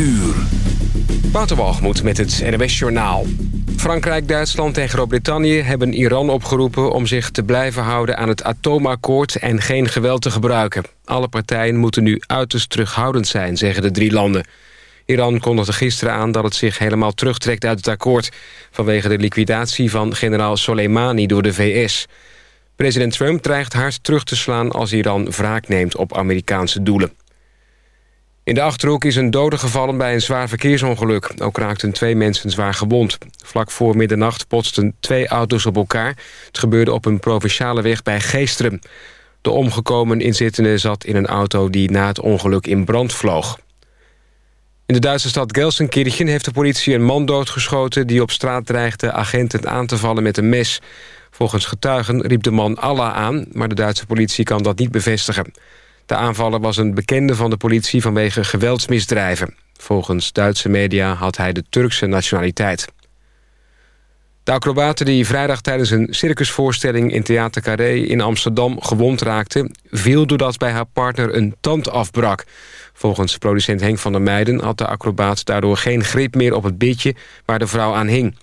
uur. Waterwalgemoed met het NWS Journaal. Frankrijk, Duitsland en Groot-Brittannië hebben Iran opgeroepen... om zich te blijven houden aan het atoomakkoord en geen geweld te gebruiken. Alle partijen moeten nu uiterst terughoudend zijn, zeggen de drie landen. Iran kondigde gisteren aan dat het zich helemaal terugtrekt uit het akkoord... vanwege de liquidatie van generaal Soleimani door de VS. President Trump dreigt hard terug te slaan als Iran wraak neemt op Amerikaanse doelen. In de Achterhoek is een dode gevallen bij een zwaar verkeersongeluk. Ook raakten twee mensen zwaar gewond. Vlak voor middernacht botsten twee auto's op elkaar. Het gebeurde op een provinciale weg bij Geesteren. De omgekomen inzittende zat in een auto die na het ongeluk in brand vloog. In de Duitse stad Gelsenkirchen heeft de politie een man doodgeschoten... die op straat dreigde agenten aan te vallen met een mes. Volgens getuigen riep de man Allah aan... maar de Duitse politie kan dat niet bevestigen. De aanvaller was een bekende van de politie vanwege geweldsmisdrijven. Volgens Duitse media had hij de Turkse nationaliteit. De acrobaten die vrijdag tijdens een circusvoorstelling in Theater Carré in Amsterdam gewond raakte... viel doordat bij haar partner een tand afbrak. Volgens producent Henk van der Meijden had de acrobaat daardoor geen grip meer op het bitje waar de vrouw aan hing.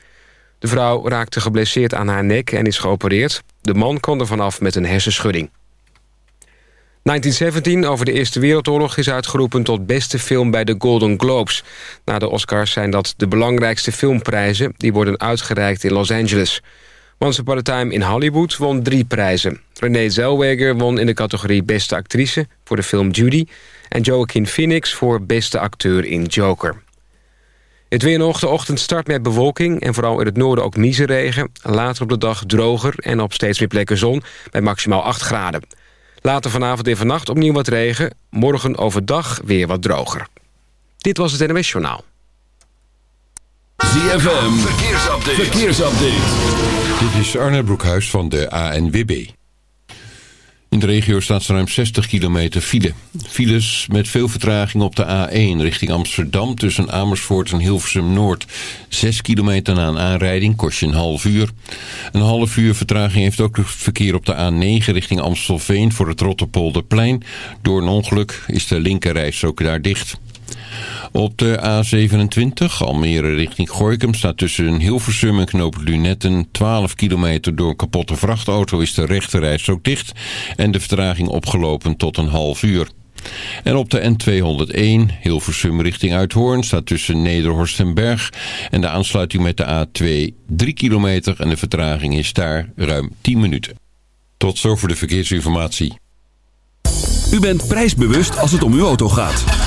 De vrouw raakte geblesseerd aan haar nek en is geopereerd. De man kon er vanaf met een hersenschudding. 1917 over de Eerste Wereldoorlog is uitgeroepen tot beste film bij de Golden Globes. Na de Oscars zijn dat de belangrijkste filmprijzen. Die worden uitgereikt in Los Angeles. Once Upon a Time in Hollywood won drie prijzen. Renee Zellweger won in de categorie Beste Actrice voor de film Judy... en Joaquin Phoenix voor Beste Acteur in Joker. Het weer nog. De ochtend start met bewolking... en vooral in het noorden ook regen. Later op de dag droger en op steeds meer plekken zon... bij maximaal 8 graden. Later vanavond en vannacht opnieuw wat regen. Morgen overdag weer wat droger. Dit was het NWS Journaal. ZFM, verkeersupdate. verkeersupdate. Dit is Arne Broekhuis van de ANWB. In de regio staat ruim 60 kilometer file. Files met veel vertraging op de A1 richting Amsterdam... tussen Amersfoort en Hilversum Noord. 6 kilometer na een aanrijding kost je een half uur. Een half uur vertraging heeft ook het verkeer op de A9 richting Amstelveen... voor het Rotterpolderplein. Door een ongeluk is de linkerreis ook daar dicht. Op de A27, Almere richting Gorkum, staat tussen Hilversum en Knoop Lunetten 12 kilometer door een kapotte vrachtauto is de rechterreis ook dicht en de vertraging opgelopen tot een half uur. En op de N201, Hilversum richting Uithoorn, staat tussen Nederhorst en Berg en de aansluiting met de A2 3 kilometer en de vertraging is daar ruim 10 minuten. Tot zover de verkeersinformatie. U bent prijsbewust als het om uw auto gaat.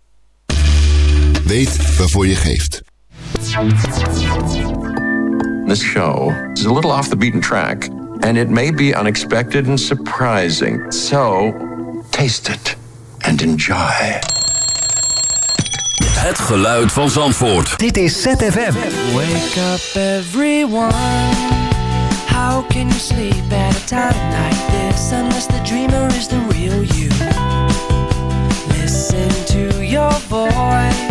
Weet waarvoor je geeft. This show is a little off the beaten track. and it may be unexpected and surprising. So, taste it and enjoy. Het geluid van Zandvoort. Dit is ZFM. Wake up everyone. How can you sleep at a time like this unless the dreamer is the real you? Listen to your voice, the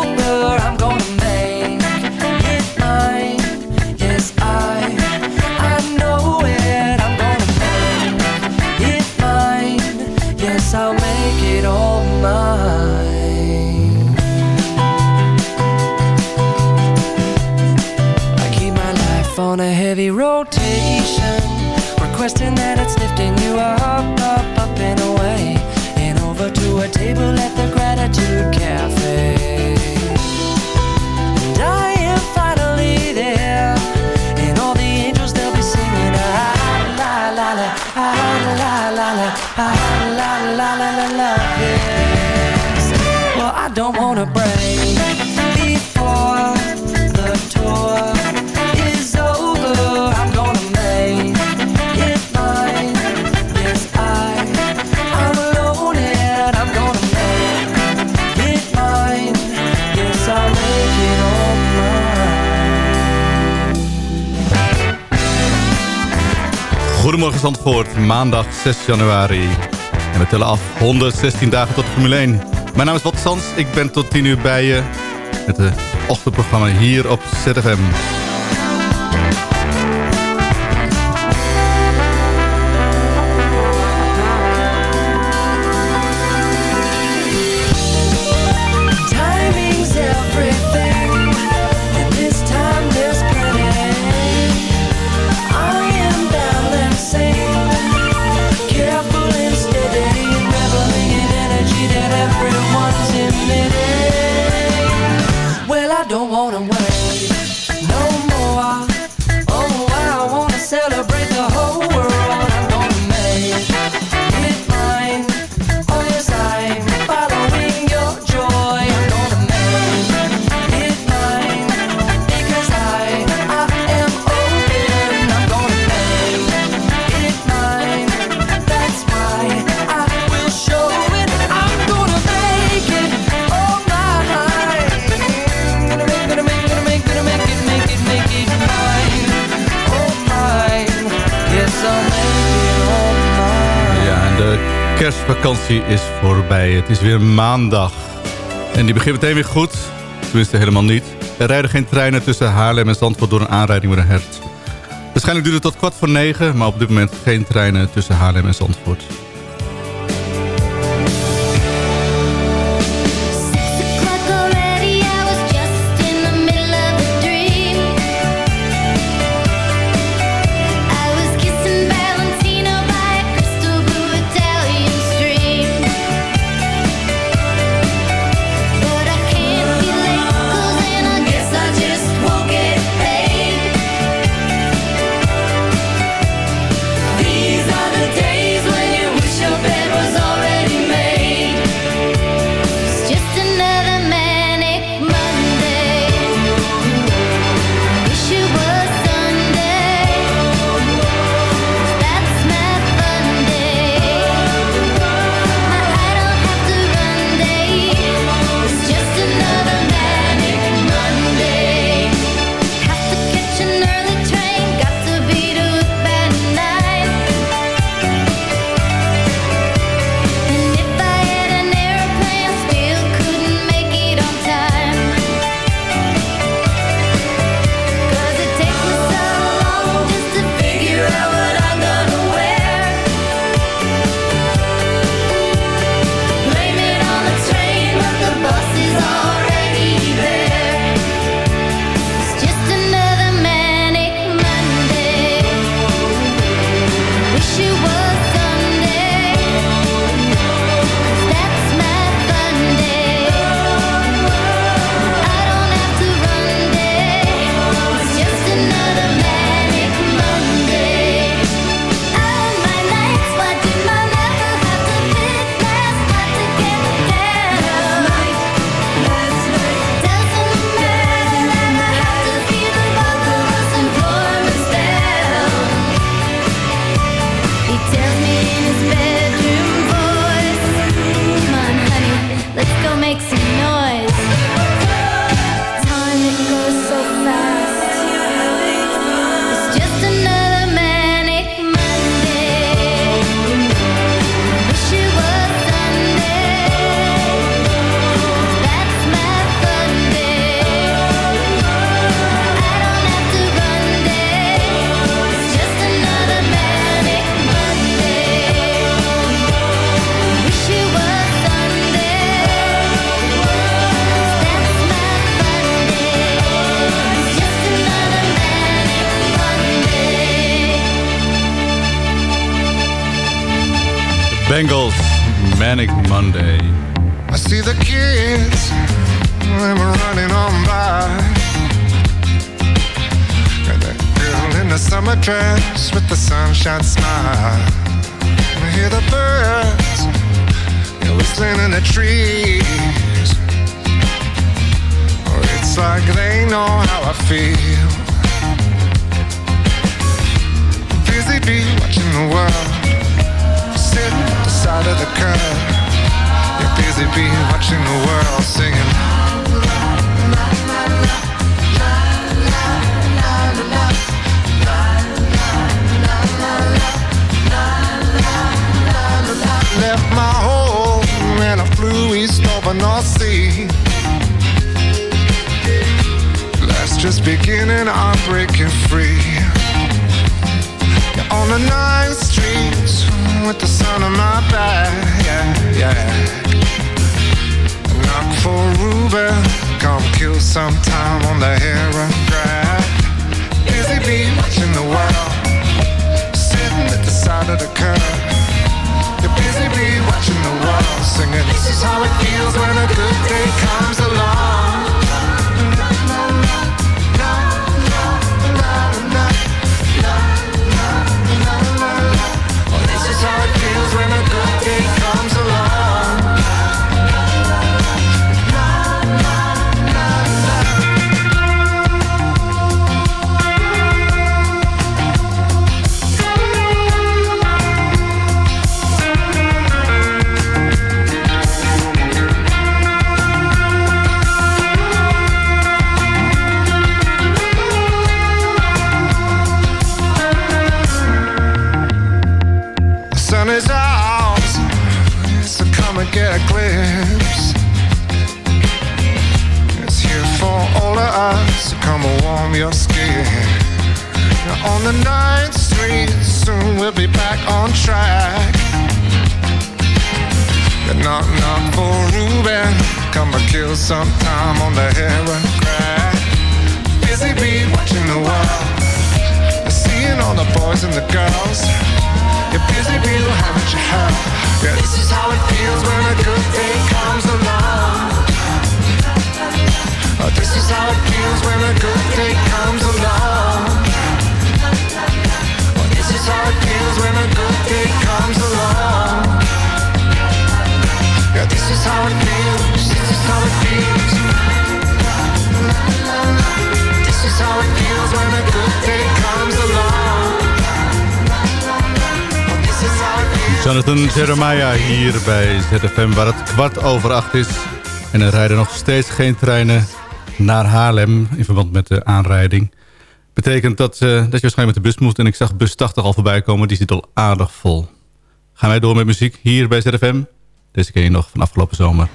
Zandvoort, maandag 6 januari. En we tellen af 116 dagen tot Formule 1. Mijn naam is Wat Sans, ik ben tot 10 uur bij je met het ochtendprogramma hier op ZFM. Kerstvakantie is voorbij. Het is weer maandag. En die begint meteen weer goed. Tenminste helemaal niet. Er rijden geen treinen tussen Haarlem en Zandvoort door een aanrijding met een hert. Waarschijnlijk duurt het tot kwart voor negen, maar op dit moment geen treinen tussen Haarlem en Zandvoort. Birds You're whistling in the trees. It's like they know how I feel. Busy bee watching the world, sitting side of the curb. You're busy bee watching the world singing. Flew east over North Sea. Life's just beginning, I'm breaking free. You're on the ninth streets with the sun on my back, yeah, yeah. Knock for Ruben, come kill some time on the heron track. Busy bee watching the world, sitting at the side of the curb. Busy bee watching the world, singing. This is how it feels when a good day comes along. Glimpse. It's here for all of us, so come and warm your skin. On the ninth street, soon we'll be back on track. Yeah, knock knock for Ruben, come and kill some time on the heron crack. Busy bee watching the world, seeing all the boys and the girls. You're busy, being haven't you heard? Yeah, this is how it feels when a good day comes along. Oh, this is how it feels when a good day comes along. Oh, this is how it feels when a good day comes along. Yeah, this is how it feels. This is how it feels. This is how it feels when a good day comes along. Jonathan Jeremiah hier bij ZFM, waar het kwart over acht is. En er rijden nog steeds geen treinen naar Haarlem in verband met de aanrijding. Betekent dat, eh, dat je waarschijnlijk met de bus moet. En ik zag bus 80 al voorbij komen, die zit al aardig vol. Gaan wij door met muziek hier bij ZFM. Deze je nog van afgelopen zomer.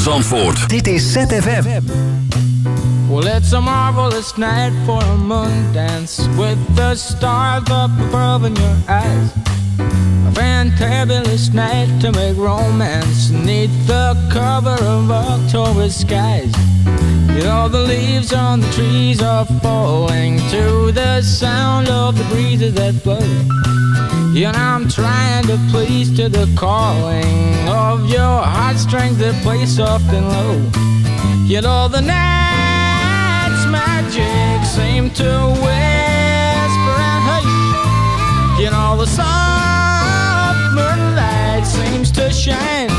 Van Zandvoort. Dit is ZFM. Well, it's a marvelous night for a moon dance with the stars up above in your eyes. A fantabulous night to make romance neath the cover of October skies. You know, the leaves on the trees are falling to the sound of the breezes that blow. Know, I'm trying to please to the calling of your heartstrings that play soft and low. You know, the night's magic seem to whisper and hush. You know, the soft moonlight seems to shine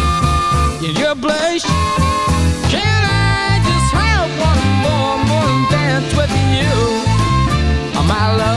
in your blush. Can I just have one more moon dance with you, oh, my love?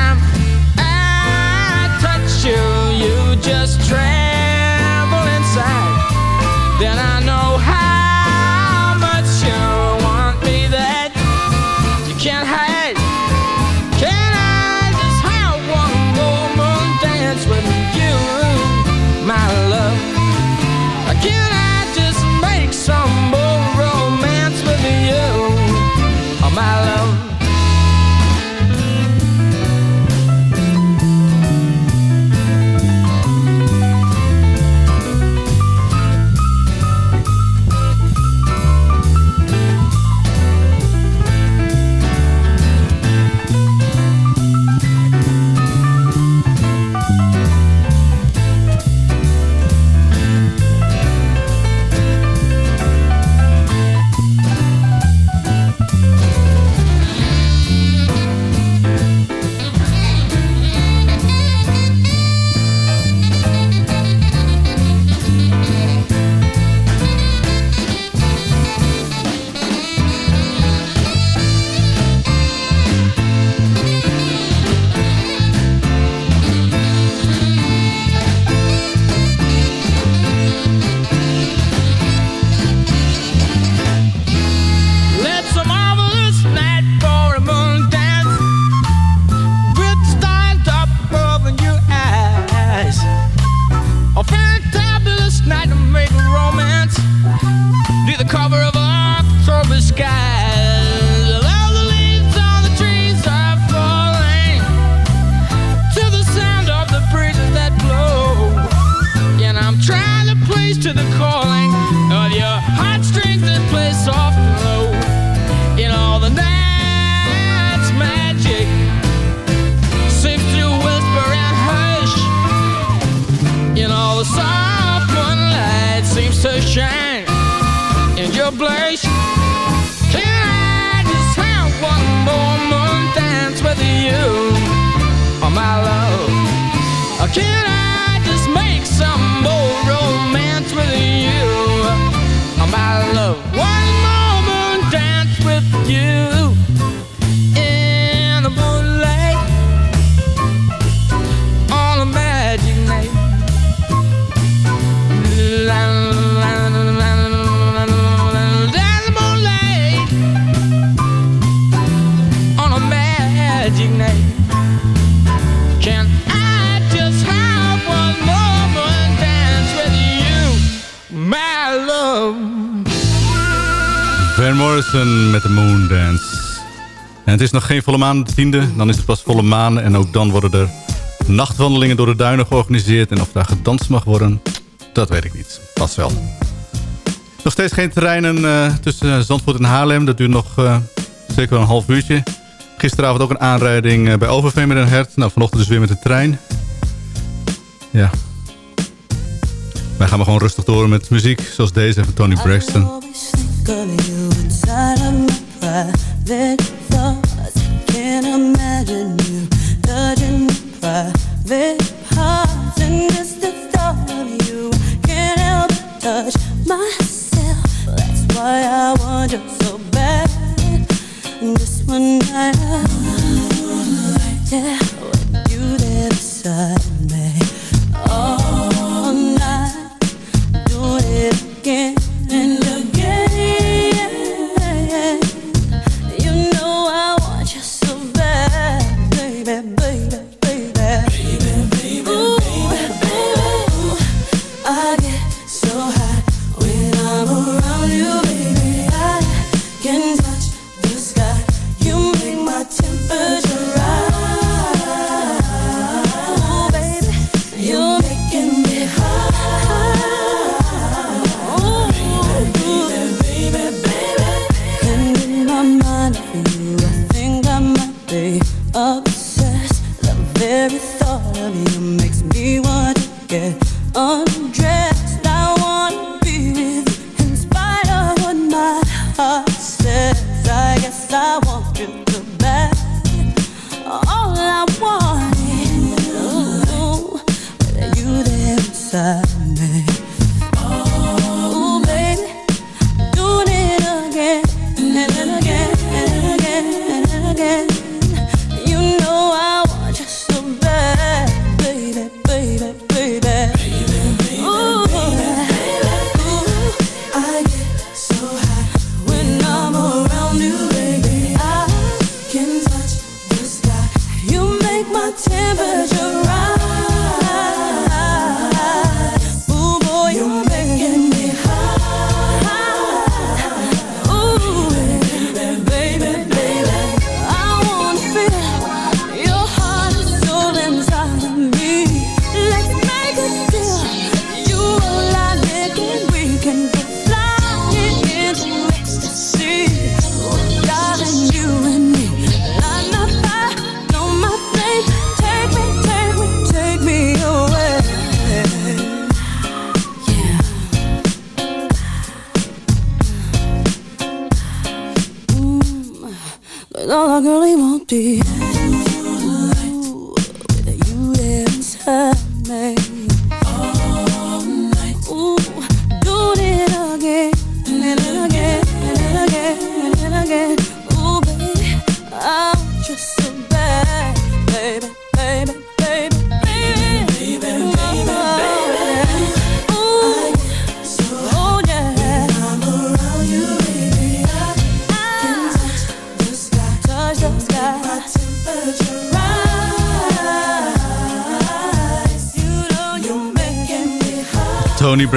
near the cover can I Met de Moondance. En het is nog geen volle maan, de tiende. Dan is het pas volle maan. En ook dan worden er nachtwandelingen door de duinen georganiseerd. En of daar gedanst mag worden, dat weet ik niet. Pas wel. Nog steeds geen treinen eh, tussen Zandvoort en Haarlem. Dat duurt nog eh, zeker wel een half uurtje. Gisteravond ook een aanrijding eh, bij Overveen met een hert. Nou, vanochtend dus weer met de trein. Ja. Wij gaan maar gewoon rustig door met muziek. Zoals deze van Tony Braxton. Inside of my private thoughts. Can't imagine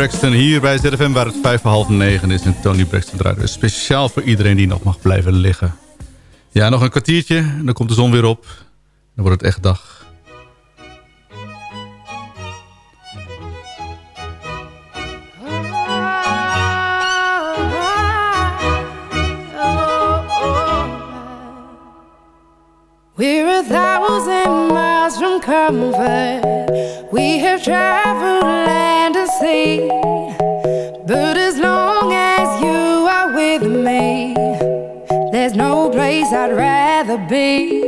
Braxton hier bij ZFM, waar het vijf voor half negen is. En Tony Braxton draait dus speciaal voor iedereen die nog mag blijven liggen. Ja, nog een kwartiertje en dan komt de zon weer op. Dan wordt het echt dag. We're a thousand miles from comfort. We have tried Be.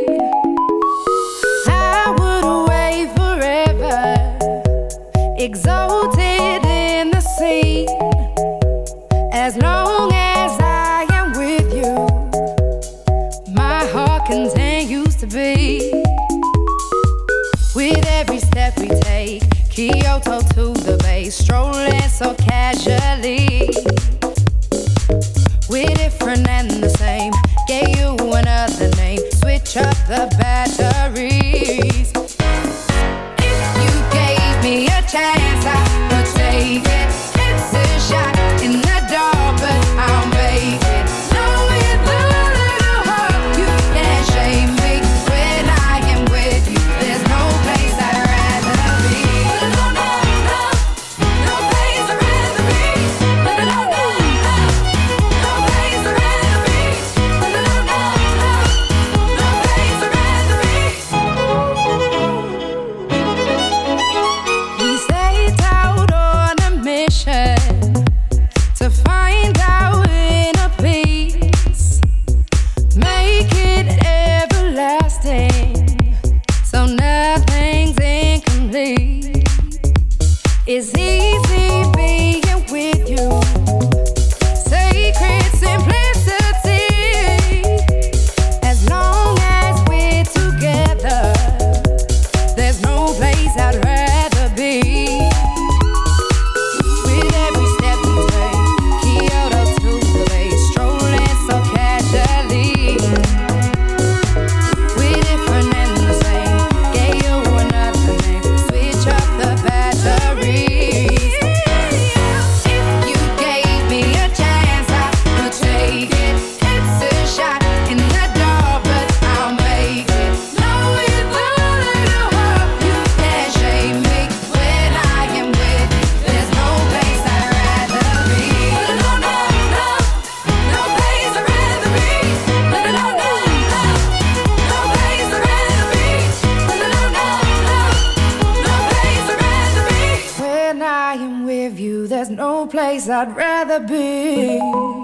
I'd rather be.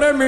Lord have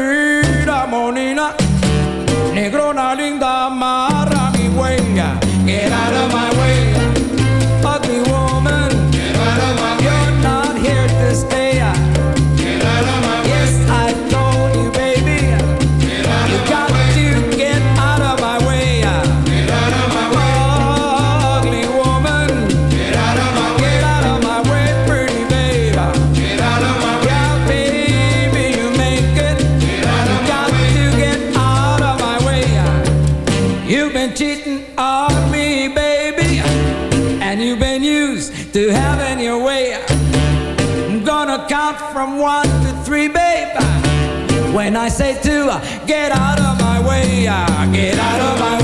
from one to three, babe. When I say two, get out of my way, get out of my way.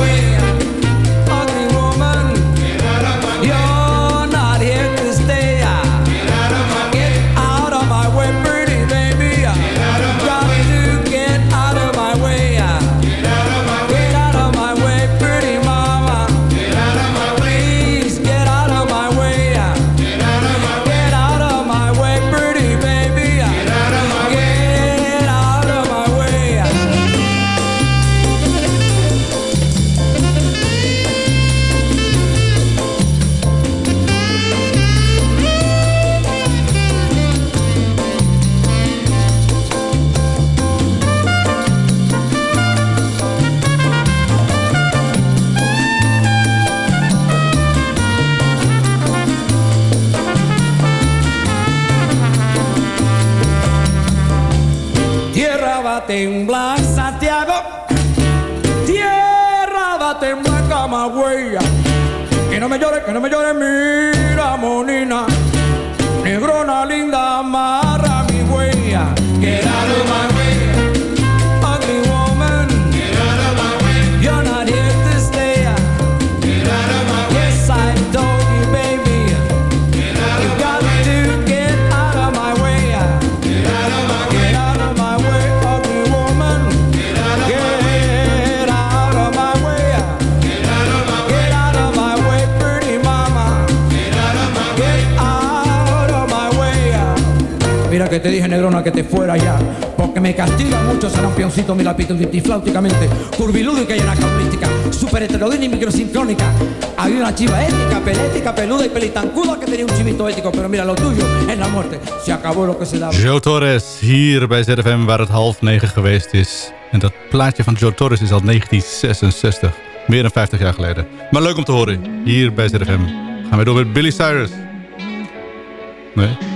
que te dije, negrona, que te fuera ya. Porque me castiga mucho sarampióncito, mi lapito flauticamente, curvilúdica y anacaurística, super heterodina y microsincrónica. Había una chiva ética, pelética, peluda y pelitancuda que tenía un chivito ético, pero mira, lo tuyo es la muerte. Se acabó lo que se daba. Joe Torres, hier bij ZFM, waar het half negen geweest is. En dat plaatje van Joe Torres is al 1966. Meer dan 50 jaar geleden. Maar leuk om te horen, hier bij ZFM. Gaan we door met Billy Cyrus. Nee?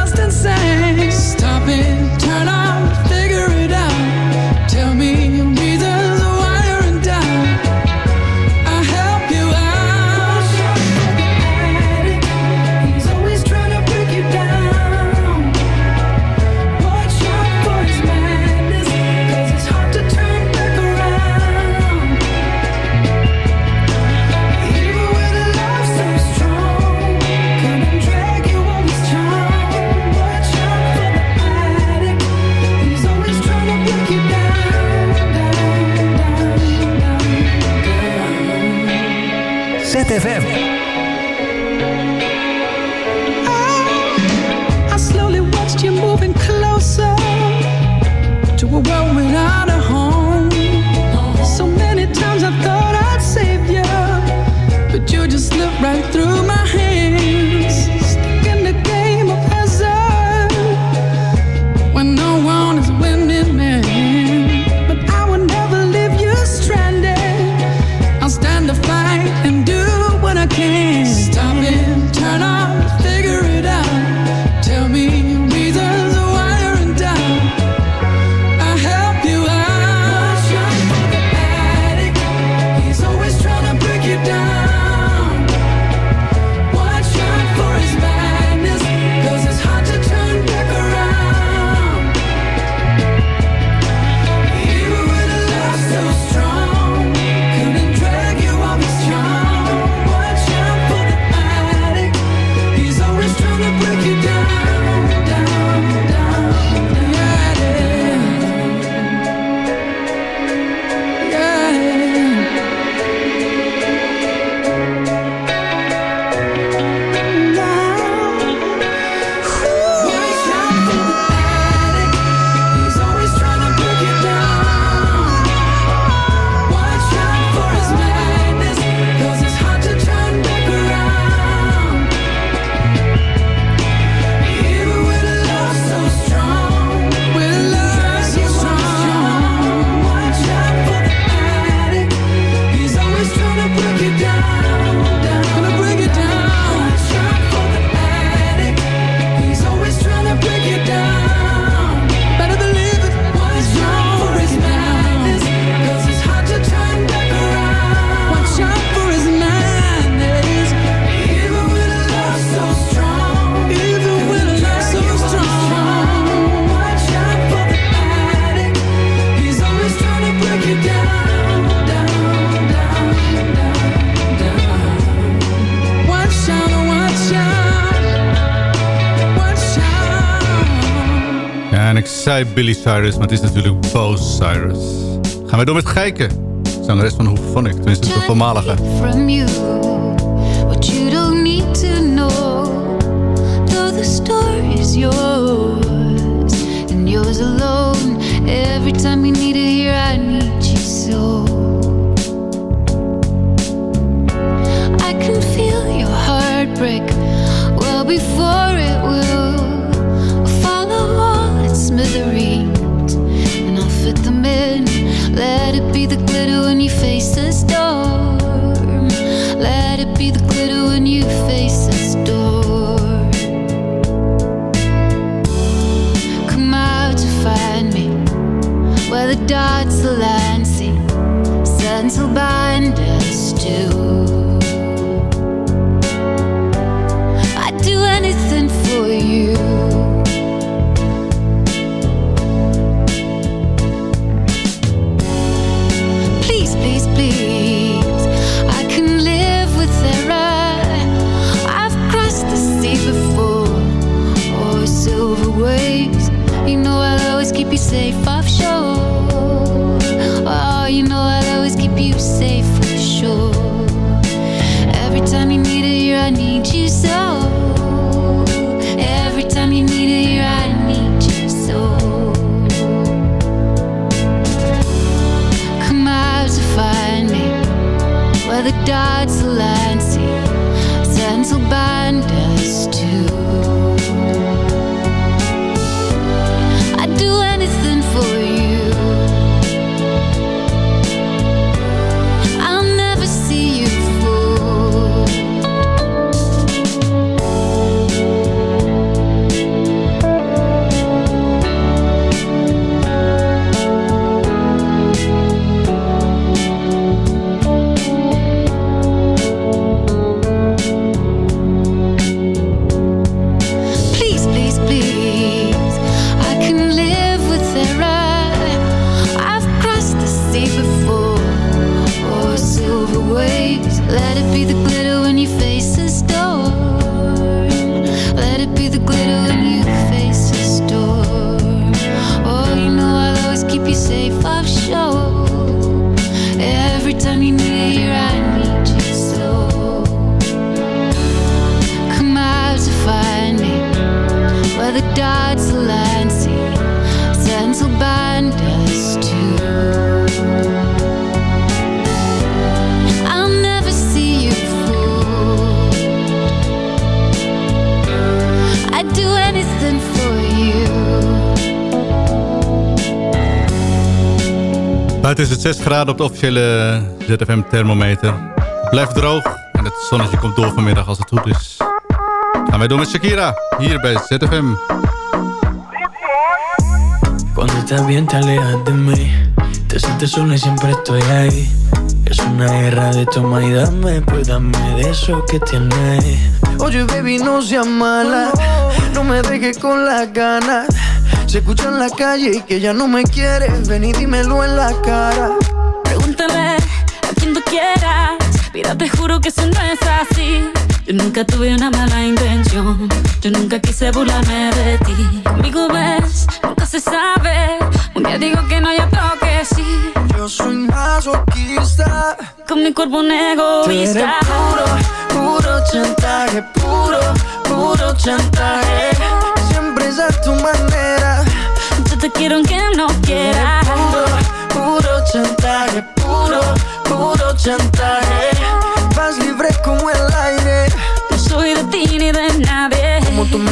right through my bij Billy Cyrus, maar het is natuurlijk Bo Cyrus. Gaan we door met Geiken. rest van Hoefonic, tenminste de voormalige. From you, what you don't need to know. Though the story is yours, and yours alone. Every time you need it here, I need you so. I can feel your heartbreak well before it. Let it be the glitter when you face the storm. Let it be the glitter when you face the storm. Come out to find me where the dots align. See, sense will bind us to. the Dodds Lancy, Senzel bind us too. Is het 6 graden op de officiële ZFM thermometer. Blijft droog en het zonnetje komt door vanmiddag als het goed is. Gaan wij door met Shakira, hier bij ZFM. Cuando estás bien te alejas de mí Te sientes sola y siempre estoy ahí Es una guerra de toma y dame Pues dame de eso que tienes Oye, baby, no seas mala. No me dejes con las ganas. Se escucha en la calle y que ya no me quieres. Ven y dímelo en la cara. Pregúntale a quien tú quieras. Mira, te juro que eso no es así. Yo nunca tuve una mala intención. Yo nunca quise burlarme de ti. Conmigo ves, nunca se sabe. Un día digo que no, y otro que sí. Yo soy masoquista. Con mi cuerpo un Tú eres egoísta. puro, puro chantaje. Puro, puro chantaje. Es a tu manera. Yo te quiero aunque no quieras. Puro, puro chantaje. Puro, puro chantaje. Vas libre como el aire. No soy de ti ni de nadie. Como tú me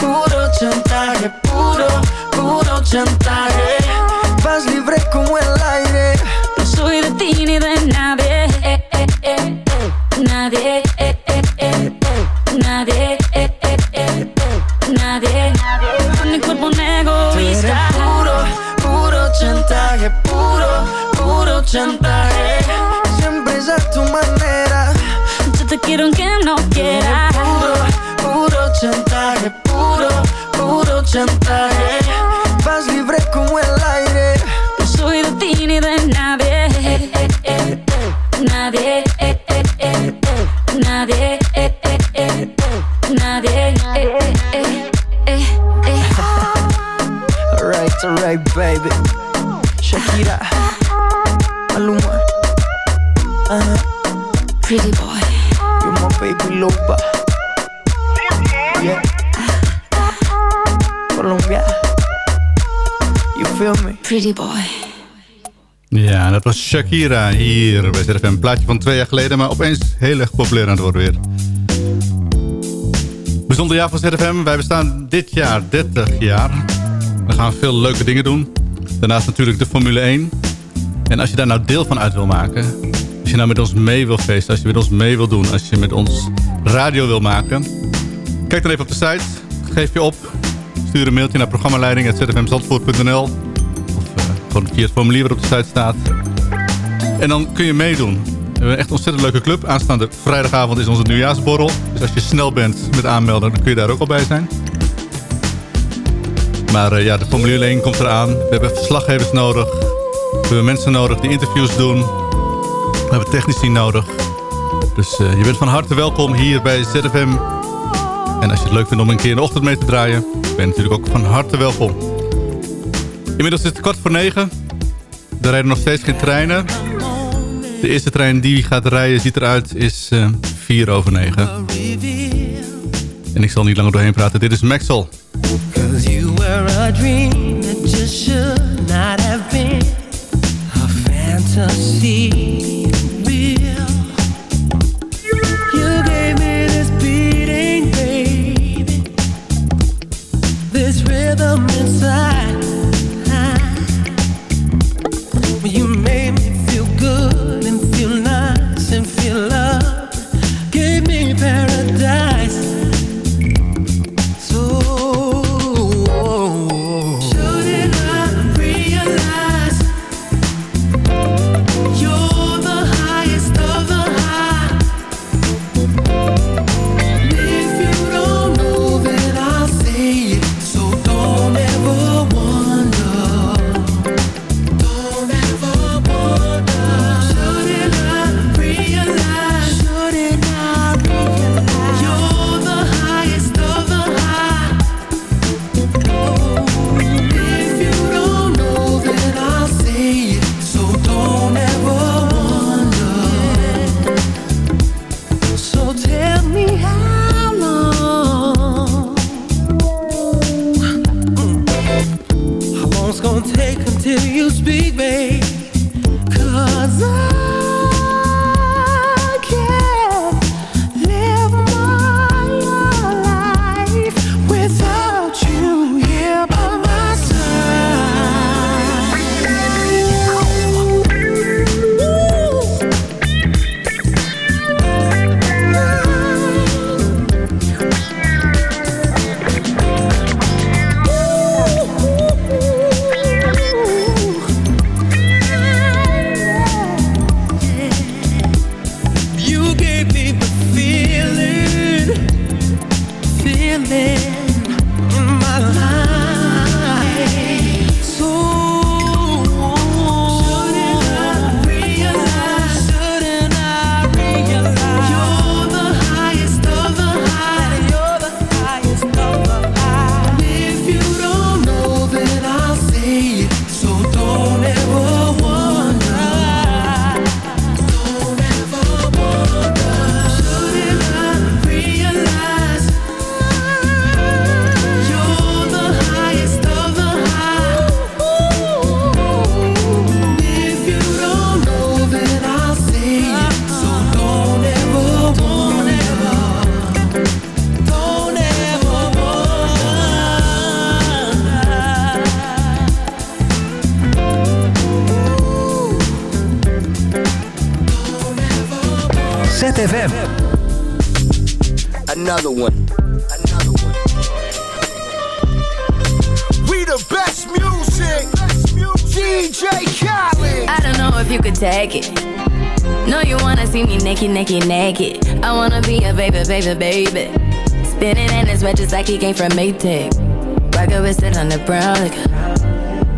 puro chantaje. Puro, puro chantaje. Vas libre como el Shakira hier bij ZFM. Een plaatje van twee jaar geleden, maar opeens heel erg populair aan het worden weer. Bijzonder jaar van ZFM. Wij bestaan dit jaar 30 jaar. We gaan veel leuke dingen doen. Daarnaast natuurlijk de Formule 1. En als je daar nou deel van uit wil maken... als je nou met ons mee wil feesten... als je met ons mee wil doen... als je met ons radio wil maken... kijk dan even op de site. Geef je op. Stuur een mailtje naar programmaleiding.zfmzandvoort.nl Of eh, gewoon via het formulier wat op de site staat. En dan kun je meedoen. We hebben een echt ontzettend leuke club. Aanstaande vrijdagavond is onze nieuwjaarsborrel. Dus als je snel bent met aanmelden, dan kun je daar ook al bij zijn. Maar eh, ja, de Formule 1 komt eraan. We hebben verslaggevers nodig. We hebben mensen nodig die interviews doen. We hebben technici nodig. Dus eh, je bent van harte welkom hier bij ZFM. En als je het leuk vindt om een keer in de ochtend mee te draaien... ben je natuurlijk ook van harte welkom. Inmiddels is het kwart voor negen. Er rijden nog steeds geen treinen. De eerste trein die gaat rijden, ziet eruit, is uh, 4 over 9. En ik zal niet langer doorheen praten. Dit is fantasy. Just like he came from Maytag. Rocket with it on the brown liquor.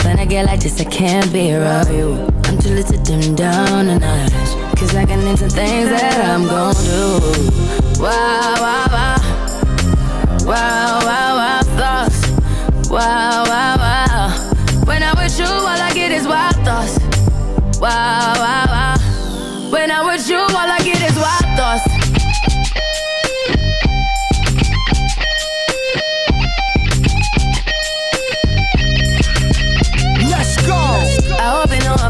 When I get like this, I can't be around you. I'm too little to dim down a notch. Cause I can into things that I'm gon' do. Wow. Wow, wow, wow,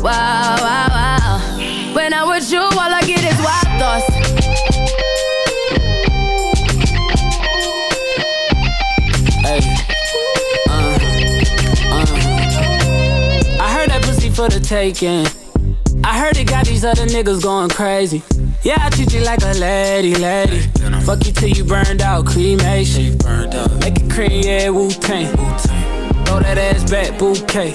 Wow, wow, wow. When I'm with you, all I get is wild thoughts. Hey. Uh, uh. I heard that pussy for the taking. I heard it got these other niggas going crazy. Yeah, I treat you like a lady, lady. Fuck you till you burned out, cremation. Make it cream, yeah, Wu Tang. Throw that ass back, bouquet.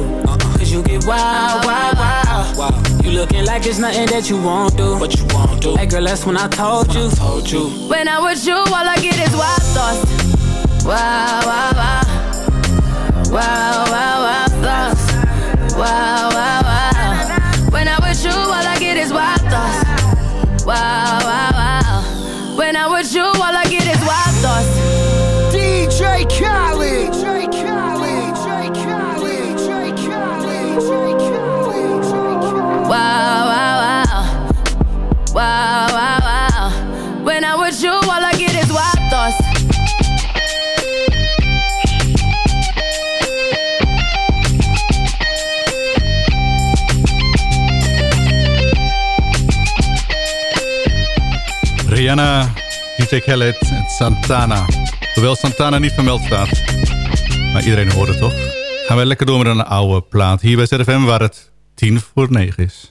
Cause you get wild, wild, wild. You looking like it's nothing that you won't do. What you won't do. Hey girl, that's when I told you. Told you. When I'm with you, all I get is wild thoughts. Wow, wow, wow. Wow, wow, wow thoughts. Wow, wow, wow. When I'm with you, all I get is wild thoughts. Wow, wow, wow. Rihanna, DJ Khaled en Santana. Hoewel Santana niet vermeld staat. Maar iedereen hoort het toch? Gaan wij lekker door met een oude plaat. Hier bij ZFM waar het tien voor negen is.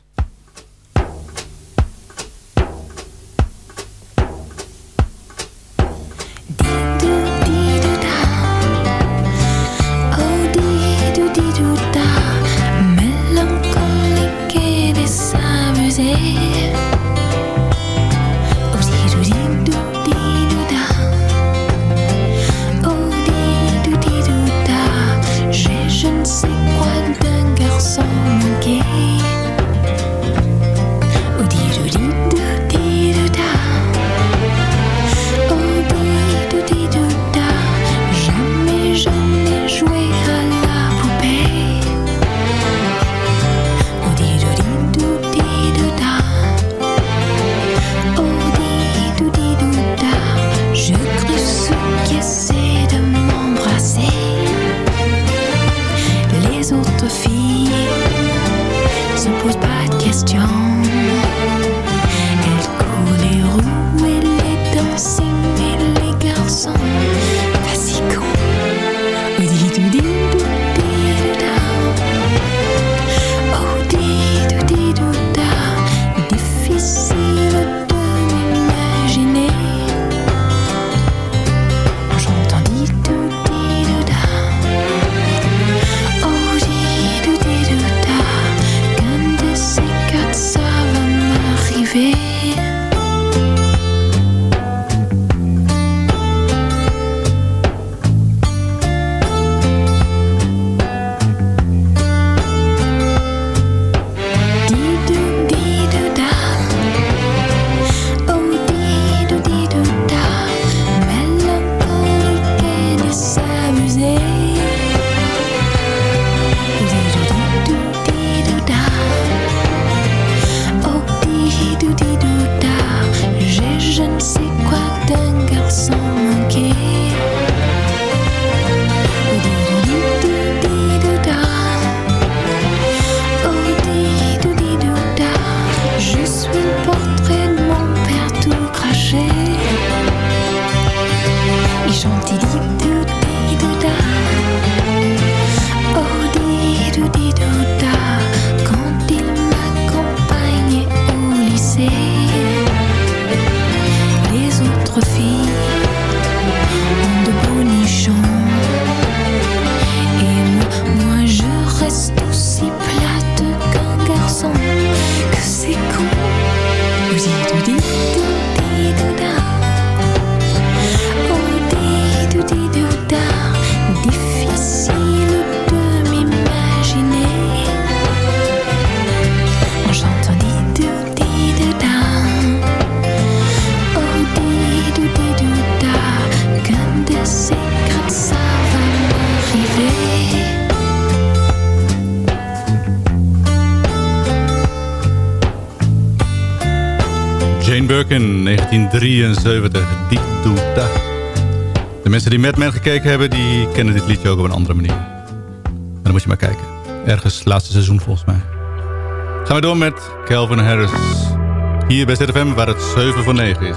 Di-do-di-do-di-do-da. Jane Birkin, 1973. Die doet dat. De mensen die Mad Men gekeken hebben, die kennen dit liedje ook op een andere manier. En dan moet je maar kijken. Ergens laatste seizoen volgens mij. Gaan we door met Calvin Harris. Hier bij ZFM waar het 7 voor 9 is.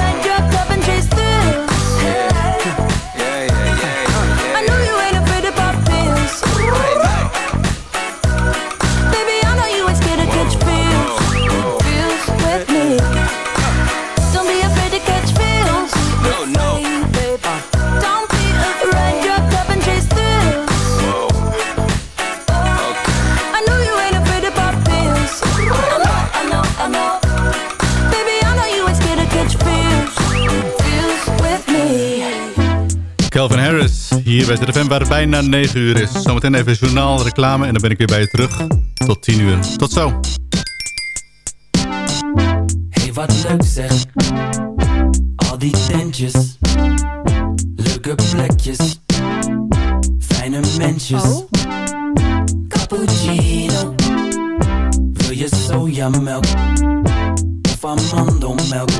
Bij ZFM waar het bijna 9 uur is. Zometeen even journaal, reclame en dan ben ik weer bij je terug. Tot 10 uur. Tot zo. Hey, wat leuk zeg. Al die tentjes. Leuke plekjes. Fijne mensjes. Cappuccino. Wil je sojamelk? Of amandelmelk?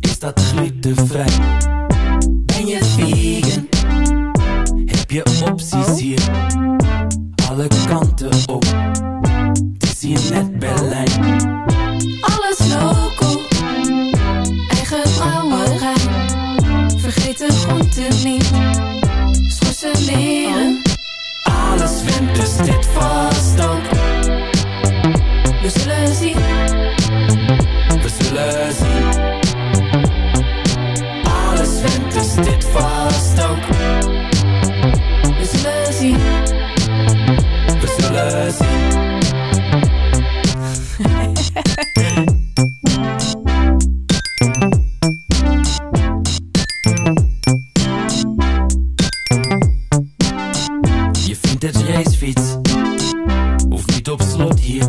Is dat glutenvrij? Je opties hier? Alle kanten op. Het is hier net Berlijn. Alles loco, eigen brouwerij. Vergeet de groenten niet, schorsen leren. Alles zwemt, dus dit vast ook. We zullen zien, We zullen zien. Alles zwemt, dus dit vast ook. Zullen zien. We zullen zien. Je vindt het racefiets. Hoeft niet op slot hier.